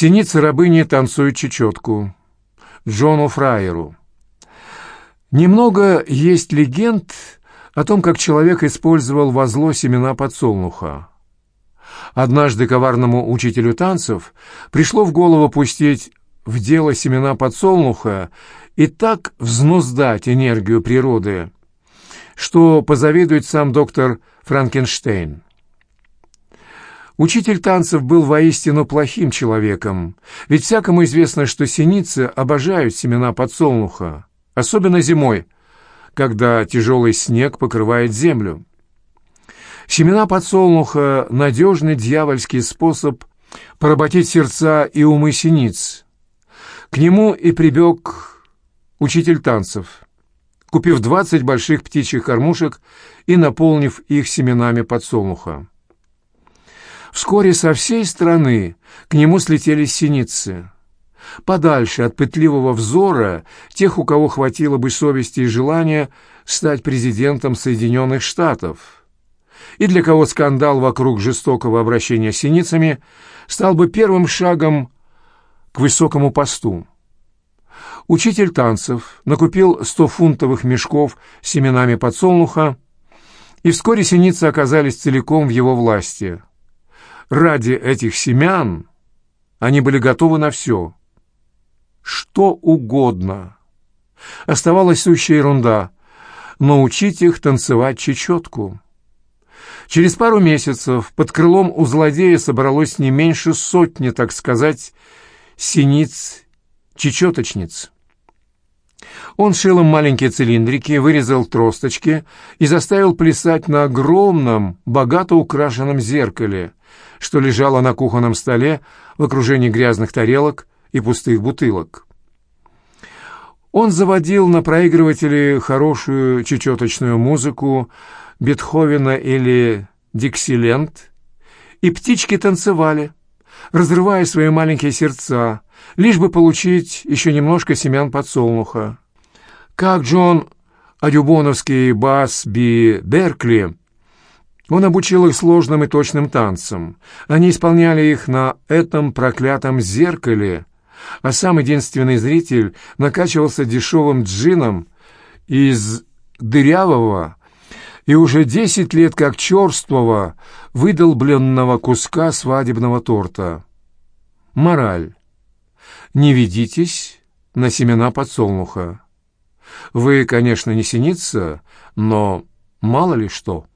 Синицы рабыни танцуют чечетку. Джону Фраеру. Немного есть легенд о том, как человек использовал во зло семена подсолнуха. Однажды коварному учителю танцев пришло в голову пустить в дело семена подсолнуха и так взнуздать энергию природы, что позавидует сам доктор Франкенштейн. Учитель танцев был воистину плохим человеком, ведь всякому известно, что синицы обожают семена подсолнуха, особенно зимой, когда тяжелый снег покрывает землю. Семена подсолнуха — надежный дьявольский способ поработить сердца и умы синиц. К нему и прибег учитель танцев, купив двадцать больших птичьих кормушек и наполнив их семенами подсолнуха. Вскоре со всей страны к нему слетели синицы. Подальше от пытливого взора тех, у кого хватило бы совести и желания стать президентом Соединенных Штатов – и для кого скандал вокруг жестокого обращения с синицами стал бы первым шагом к высокому посту. Учитель танцев накупил сто фунтовых мешков с семенами подсолнуха, и вскоре синицы оказались целиком в его власти. Ради этих семян они были готовы на все. Что угодно. Оставалась сущая ерунда — научить их танцевать чечетку. Через пару месяцев под крылом у злодея собралось не меньше сотни, так сказать, синиц-чечеточниц. Он шил им маленькие цилиндрики, вырезал тросточки и заставил плясать на огромном, богато украшенном зеркале, что лежало на кухонном столе в окружении грязных тарелок и пустых бутылок. Он заводил на проигрывателе хорошую чечеточную музыку, Бетховена или Диксиленд, и птички танцевали, разрывая свои маленькие сердца, лишь бы получить еще немножко семян подсолнуха. Как Джон Адюбоновский бас Би Беркли, он обучил их сложным и точным танцам. Они исполняли их на этом проклятом зеркале, а сам единственный зритель накачивался дешевым джином из дырявого, и уже десять лет как черствого, выдолбленного куска свадебного торта. Мораль. Не ведитесь на семена подсолнуха. Вы, конечно, не синица, но мало ли что.